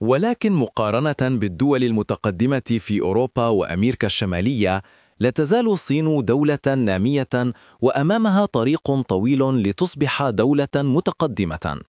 ولكن مقارنة بالدول المتقدمة في أوروبا وأمريكا الشمالية لا تزال الصين دولة نامية وأمامها طريق طويل لتصبح دولة متقدمة.